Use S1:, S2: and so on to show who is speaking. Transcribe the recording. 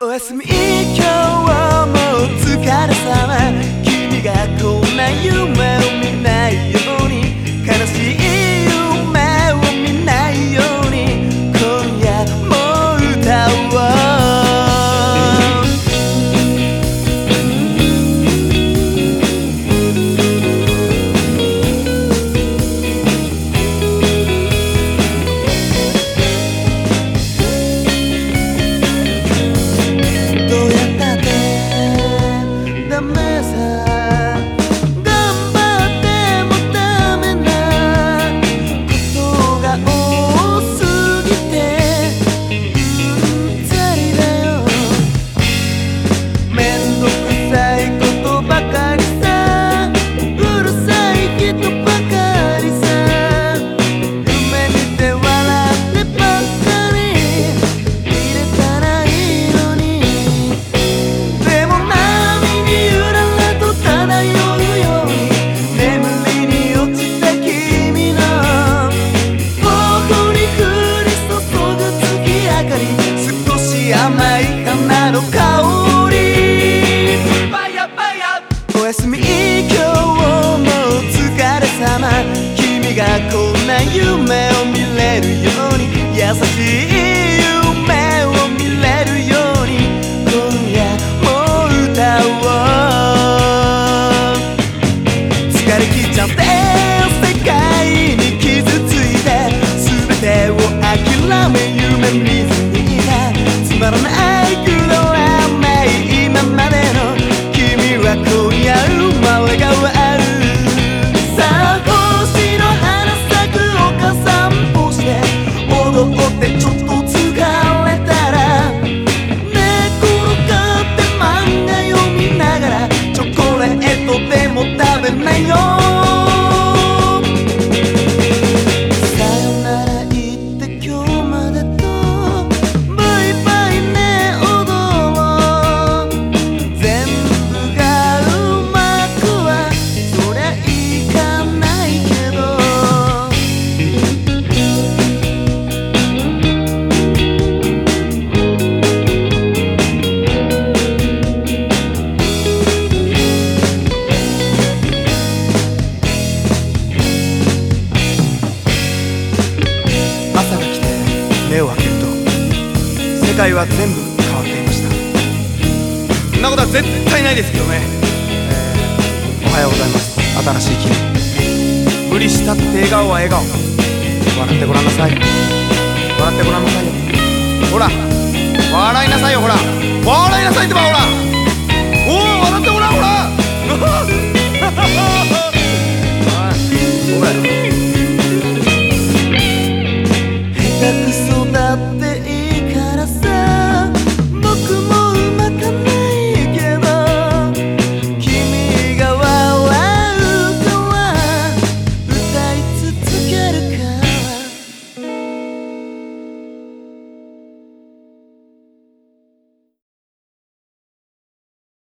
S1: おやすみ。今日もう疲れ様。君がこんな夢。甘い花の香り。おやすみ今日もお疲れ様。君がこんな夢を見れるように。優しい世界は全部変わっていました。そんなことは絶対ないですけどね、えーおはようございます。新しい君無理したって笑顔は笑顔。笑ってごらんなさい。笑ってごらんなさい。よほら。笑いなさいよほら。笑いなさいってば